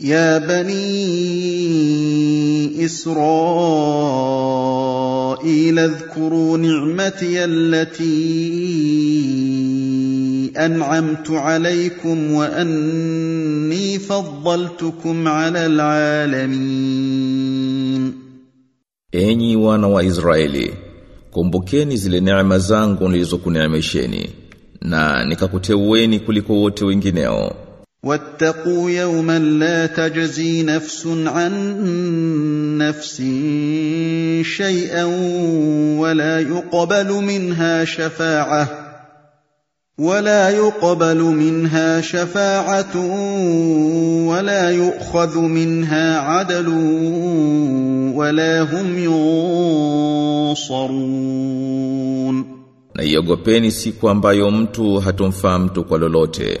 يا بني اسرائيل اذكروا نعمتي التي انعمت عليكم واني فضلتكم على العالمين Enyi wana wa Israeli, kumbukeni zile neema zangu nilizokuneemesheni na nikakuteueni kuliko wote wengineo. واتقوا يوما لا تجزي نفس عن نفس شيئا ولا يقبل منها شفاعة ولا يقبل منها شفاعة ولا يؤخذ منها عدل ولا هم ينصرون. Na iogopeni siku ambayo mtu hatomfaa mtu kwa lolote,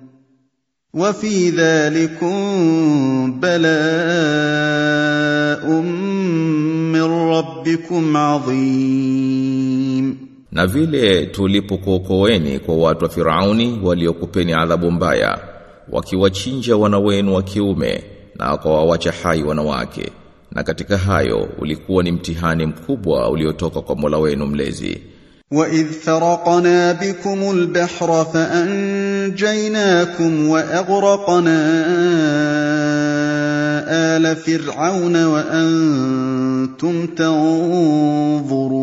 وَفِي ذَٰلِكُم بَلَاءٌ مِّن رَّبِّكُمْ عَظِيمٌ Na vile tulipokuokoeni kwa watu wa Firauni waliokupeni adhabu mbaya, wakiwachinja wana wenu wa kiume na wakawawacha hai wanawake. Na katika hayo ulikuwa ni mtihani mkubwa uliotoka kwa Mola wenu mlezi. وَإِذْ فَرَقْنَا بِكُمُ الْبَحْرَ فَأَنجَيْنَاكُمْ وَأَغْرَقْنَا آلَ فِرْعَوْنَ وَأَنتُمْ تَنظُرُونَ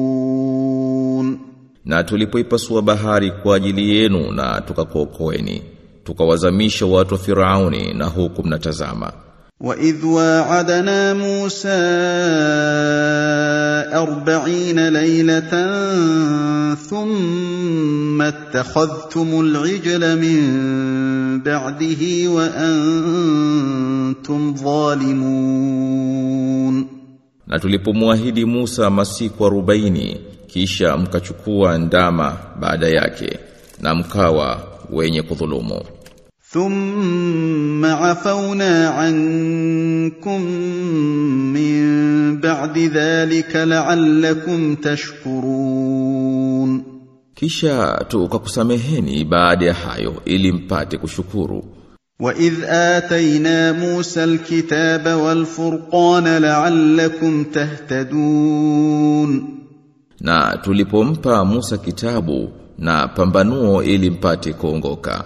Na tulipoipasua bahari kwa ajili yenu na tukakuokoeni, tukawazamisha watu wa Firauni na huku mnatazama. واذ واعدنا موسى اربعين ليله ثم اتخذتم العجل من بعده وانتم ظالمون na tulipomwahidi Musa masiku 40 kisha mkachukua ndama baada yake na mkawa wenye kudhulumu ثُمَّ عَفَوْنَا عَنكُم مِّن بَعْدِ ذَٰلِكَ لَعَلَّكُمْ تَشْكُرُونَ Kisha tukakusameheni baada ya hayo ili mpate kushukuru. وَإِذْ آتَيْنَا مُوسَى الْكِتَابَ وَالْفُرْقَانَ لَعَلَّكُمْ تَهْتَدُونَ Na tulipompa Musa kitabu na pambanuo ili mpate kuongoka.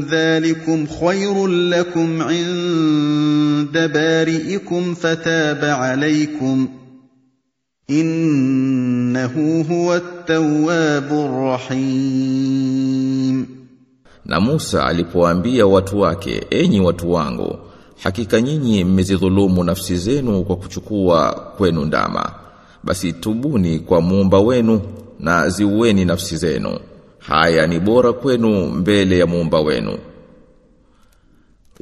ذَٰلِكُمْ خَيْرٌ لَّكُمْ عِندَ بَارِئِكُمْ فَتَابَ عَلَيْكُمْ ۚ إِنَّهُ هُوَ التَّوَّابُ الرَّحِيمُ Na Musa alipowaambia watu wake, enyi watu wangu, hakika nyinyi mmezidhulumu nafsi zenu kwa kuchukua kwenu ndama. Basi tubuni kwa muumba wenu na ziueni nafsi zenu. Haya ni bora kwenu mbele ya muumba wenu.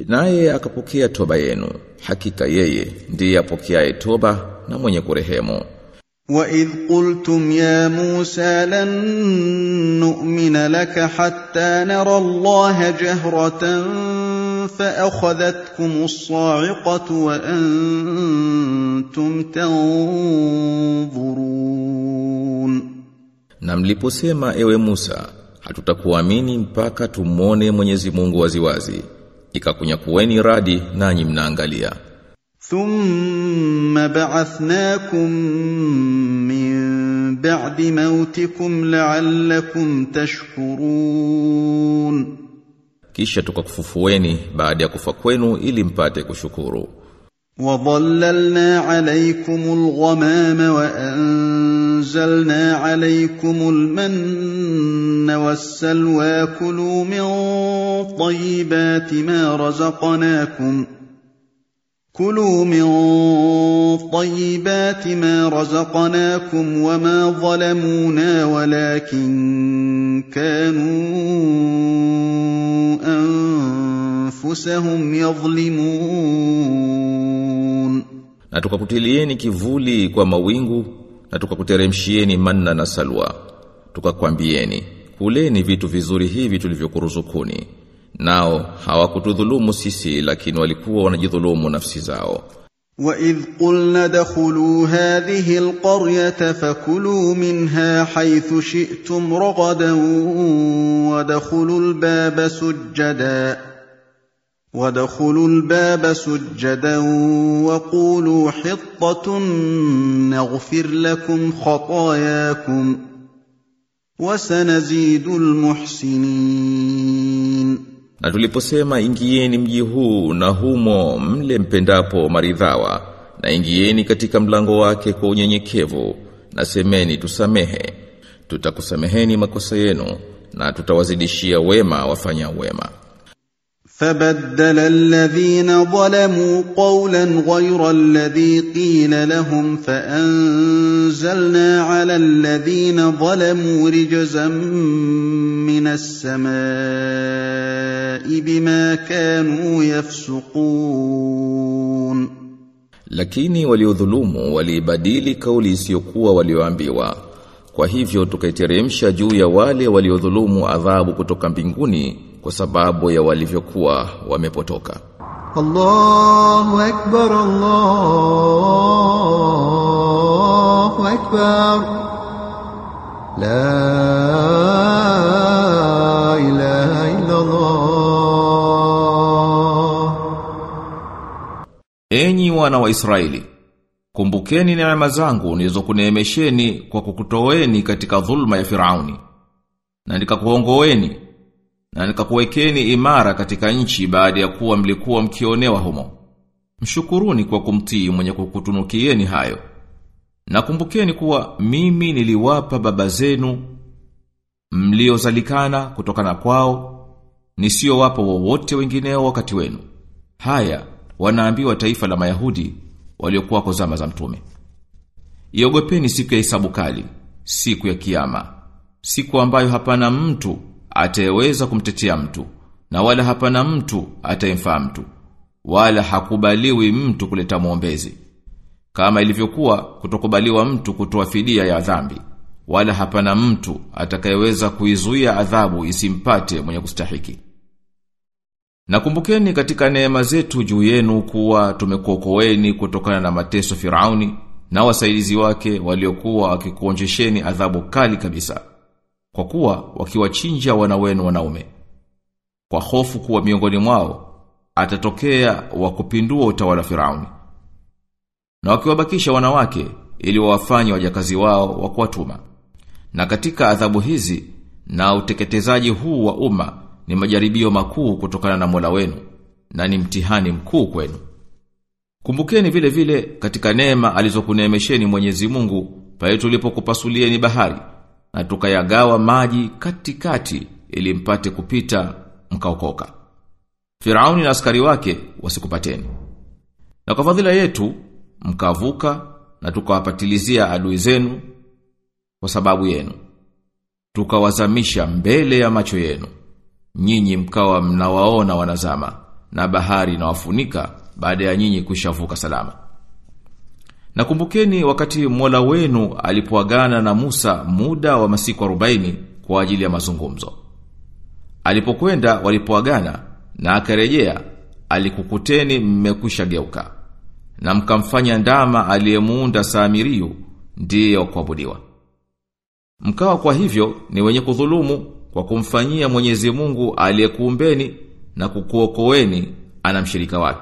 Naye akapokea toba yenu. Hakika yeye ndiye apokeaye toba na mwenye kurehemu. وَإِذْ قُلْتُمْ يَا مُوسَىٰ لَن نُّؤْمِنَ لَكَ حَتَّىٰ نَرَى اللَّهَ جَهْرَةً فَأَخَذَتْكُمُ الصَّاعِقَةُ وَأَنتُمْ تَنظُرُونَ Na mliposema ewe Musa, hatutakuamini mpaka tumwone Mwenyezi Mungu waziwazi. Ikakunyakueni radi nanyi mnaangalia. ثُمَّ بَعَثْنَاكُم مِّن بَعْدِ مَوْتِكُمْ لَعَلَّكُمْ تَشْكُرُونَ Kisha tukakufufueni baada ya kufa kwenu ili mpate kushukuru. وَظَلَّلْنَا عَلَيْكُمُ الْغَمَامَ أنزلنا عليكم المن والسلوى كلوا من طيبات ما رزقناكم كلوا من طيبات ما رزقناكم وما ظلمونا ولكن كانوا أنفسهم يظلمون Na tukakutilieni kivuli kwa mawingu na tukakuteremshieni manna na salwa. Tukakwambieni, kuleni vitu vizuri hivi tulivyokuruzukuni. Nao hawakutudhulumu sisi lakini walikuwa wanajidhulumu nafsi zao. وإذ قلنا ادخلوا هذه القرية فكلوا منها حيث شئتم رغدا وادخلوا الباب سجدا وادخلوا الباب سجدا وقولوا حطة نغفر لكم خطاياكم وسنزيد المحسنين Na tuliposema ingieni mji huu na humo mle mpendapo maridhawa na ingieni katika mlango wake kwa unyenyekevu na semeni tusamehe tutakusameheni makosa yenu na tutawazidishia wema wafanya wema فبدل الذين ظلموا قولا غير الذي قيل لهم فانزلنا على الذين ظلموا رجزا من السماء بما كانوا يفسقون lakini waliodhulumu waliibadili kauli isiyokuwa walioambiwa kwa hivyo tukaiteremsha juu ya wale waliodhulumu adhabu kutoka mbinguni kwa sababu ya walivyokuwa wamepotoka. Allahu akbar, Allahu akbar. La ilaha illa Allah. Enyi wana wa Israeli, kumbukeni neema zangu nilizokuneemesheni kwa kukutoweni katika dhulma ya Firauni na nikakuongoeni na nikakuwekeni imara katika nchi baada ya kuwa mlikuwa mkionewa humo. Mshukuruni kwa kumtii mwenye kukutunukieni hayo. Na kumbukeni kuwa mimi niliwapa baba zenu mliozalikana kutokana kwao nisiyowapa wowote wengineo wakati wenu. Haya wanaambiwa taifa la Mayahudi waliokuwa kwa zama za mtume. Iogopeni siku ya hisabu kali, siku ya kiyama, siku ambayo hapana mtu atayeweza kumtetea mtu na wala hapana mtu atayemfaa mtu wala hakubaliwi mtu kuleta muombezi kama ilivyokuwa kutokubaliwa mtu kutoa fidia ya dhambi wala hapana mtu atakayeweza kuizuia adhabu isimpate mwenye kustahiki Nakumbukeni katika neema zetu juu yenu kuwa tumekuokoeni kutokana na mateso Firauni na wasaidizi wake waliokuwa wakikuonjesheni adhabu kali kabisa. Kwa kuwa wakiwachinja wana wenu wanaume. Kwa hofu kuwa miongoni mwao atatokea wa kupindua utawala Firauni. Na wakiwabakisha wanawake ili wawafanye wajakazi wao wa kuwatuma. Na katika adhabu hizi na uteketezaji huu wa umma ni majaribio makuu kutokana na Mola wenu na ni mtihani mkuu kwenu. Kumbukeni vile vile katika neema alizokuneemesheni Mwenyezi Mungu pale tulipokupasulieni bahari na tukayagawa maji katikati ili mpate kupita mkaokoka. Firauni na askari wake wasikupateni. Na kwa fadhila yetu mkavuka na tukawapatilizia adui zenu kwa sababu yenu. Tukawazamisha mbele ya macho yenu nyinyi mkawa mnawaona wanazama na bahari inawafunika baada ya nyinyi kushavuka salama. Nakumbukeni wakati Mola wenu alipoagana na Musa muda wa masiku 40 kwa ajili ya mazungumzo. Alipokwenda walipoagana na akarejea alikukuteni mmekwisha geuka na mkamfanya ndama aliyemuunda Samiriyu ndiye kuabudiwa. Mkawa kwa hivyo ni wenye kudhulumu kwa kumfanyia Mwenyezi Mungu aliyekuumbeni na kukuokoweni ana mshirika wake.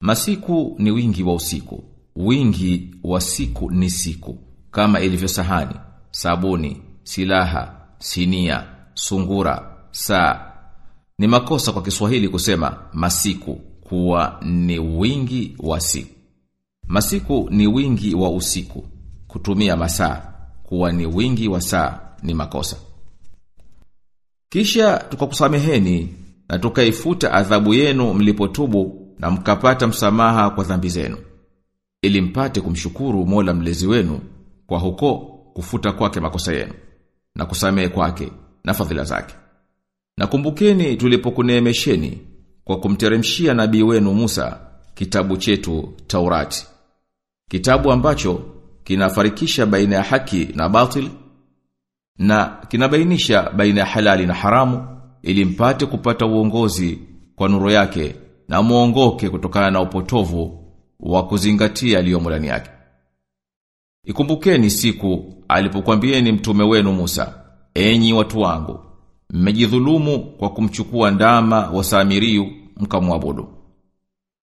Masiku ni wingi wa usiku, wingi wa siku ni siku, kama ilivyo sahani, sabuni, silaha, sinia, sungura, saa. Ni makosa kwa Kiswahili kusema masiku kuwa ni wingi wa siku. Masiku ni wingi wa usiku, kutumia masaa kuwa ni wingi wa saa ni makosa. Kisha tukakusameheni na tukaifuta adhabu yenu mlipotubu na mkapata msamaha kwa dhambi zenu. Ili mpate kumshukuru Mola mlezi wenu kwa huko kufuta kwake makosa yenu na kusamehe kwake na fadhila zake. Nakumbukeni tulipokuneemesheni kwa kumteremshia nabii wenu Musa kitabu chetu Taurati. Kitabu ambacho kinafarikisha baina ya haki na batil na kinabainisha baina ya halali na haramu ili mpate kupata uongozi kwa nuru yake na muongoke kutokana na upotovu wa kuzingatia aliyomo ndani yake. Ikumbukeni siku alipokuambieni mtume wenu Musa, enyi watu wangu, mmejidhulumu kwa kumchukua ndama wa Samiriu mkamwabudu.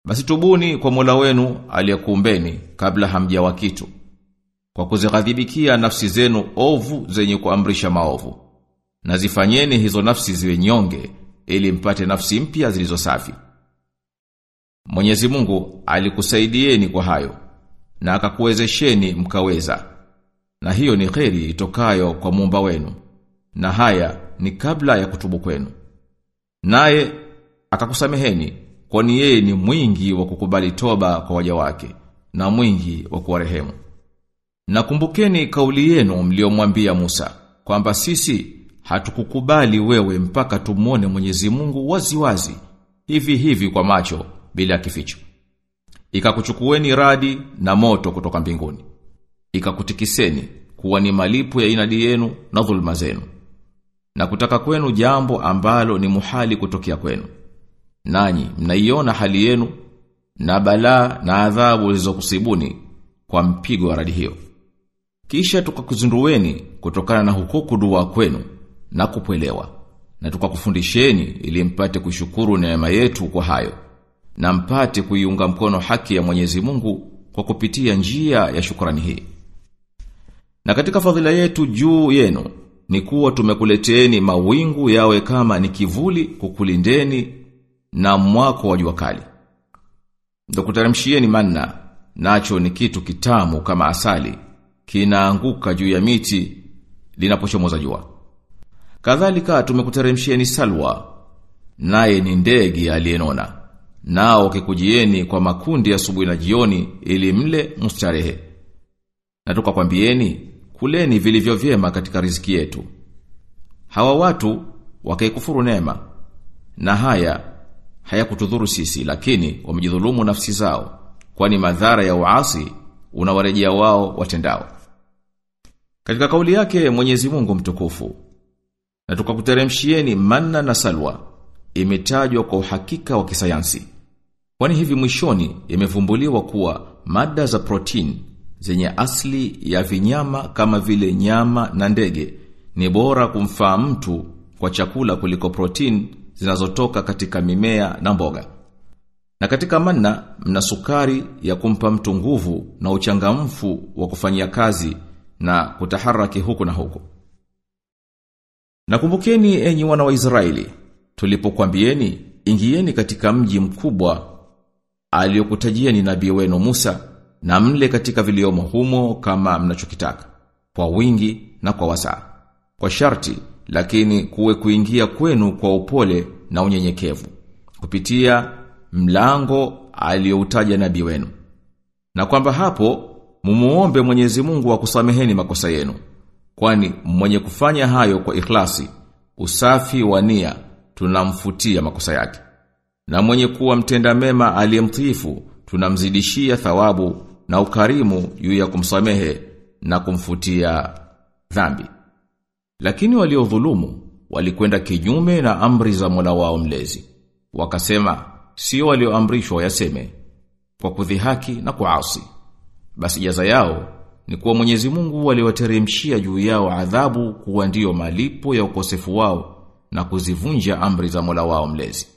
Basi tubuni kwa Mola wenu aliyekuumbeni kabla hamjawa kitu kwa kuzighadhibikia nafsi zenu ovu zenye kuamrisha maovu na zifanyeni hizo nafsi ziwe nyonge ili mpate nafsi mpya zilizo safi. Mwenyezi Mungu alikusaidieni kwa hayo na akakuwezesheni mkaweza. Na hiyo ni kheri itokayo kwa muumba wenu. Na haya ni kabla ya kutubu kwenu. Naye akakusameheni kwani yeye ni mwingi wa kukubali toba kwa waja wake na mwingi wa kuwarehemu. Nakumbukeni kauli yenu mliomwambia Musa kwamba sisi hatukukubali wewe mpaka tumuone Mwenyezi Mungu wazi wazi hivi hivi kwa macho bila kificho. Ikakuchukueni radi na moto kutoka mbinguni. Ikakutikiseni kuwa ni malipo ya inadi yenu na dhulma zenu. Na kutaka kwenu jambo ambalo ni muhali kutokea kwenu. Nanyi mnaiona hali yenu na balaa na adhabu zilizokusibuni kwa mpigo wa radi hiyo. Kisha tukakuzindueni kutokana na huko kwenu na kupwelewa. Na tukakufundisheni ili mpate kushukuru neema yetu kwa hayo. Na mpate kuiunga mkono haki ya Mwenyezi Mungu kwa kupitia njia ya shukrani hii. Na katika fadhila yetu juu yenu ni kuwa tumekuleteeni mawingu yawe kama ni kivuli kukulindeni na mwako wa jua kali. Ndokuteremshieni manna nacho ni kitu kitamu kama asali kinaanguka juu ya miti linapochomoza jua. Kadhalika tumekuteremshieni salwa naye ni ndege aliyenona. Nao kikujieni kwa makundi ya asubuhi na jioni ili mle mustarehe. Na tukakwambieni kuleni vilivyo vyema katika riziki yetu. Hawa watu wakaikufuru neema na haya hayakutudhuru sisi lakini wamejidhulumu nafsi zao kwani madhara ya uasi unawarejea wao watendao. Katika kauli yake Mwenyezi Mungu mtukufu na tukakuteremshieni manna na salwa imetajwa kwa uhakika wa kisayansi. Kwani hivi mwishoni imevumbuliwa kuwa mada za protein zenye asli ya vinyama kama vile nyama na ndege ni bora kumfaa mtu kwa chakula kuliko protein zinazotoka katika mimea na mboga. Na katika manna mna sukari ya kumpa mtu nguvu na uchangamfu wa kufanyia kazi na kutaharaki huku na huku. Nakumbukeni enyi wana wa Israeli, tulipokuambieni ingieni katika mji mkubwa aliyokutajieni nabii wenu Musa na mle katika viliomo humo kama mnachokitaka kwa wingi na kwa wasaa. Kwa sharti lakini kuwe kuingia kwenu kwa upole na unyenyekevu kupitia mlango aliyoutaja nabii wenu. Na kwamba hapo mumuombe Mwenyezi Mungu akusameheni makosa yenu. Kwani mwenye kufanya hayo kwa ikhlasi, usafi wa nia tunamfutia makosa yake. Na mwenye kuwa mtenda mema aliyemtiifu tunamzidishia thawabu na ukarimu juu ya kumsamehe na kumfutia dhambi. Lakini waliodhulumu walikwenda kinyume na amri za Mola wao mlezi. Wakasema sio walioamrishwa yaseme kwa kudhihaki na kuasi. Basi jaza yao ni kuwa Mwenyezi Mungu aliwateremshia juu yao adhabu kuwa ndiyo malipo ya ukosefu wao na kuzivunja amri za Mola wao mlezi.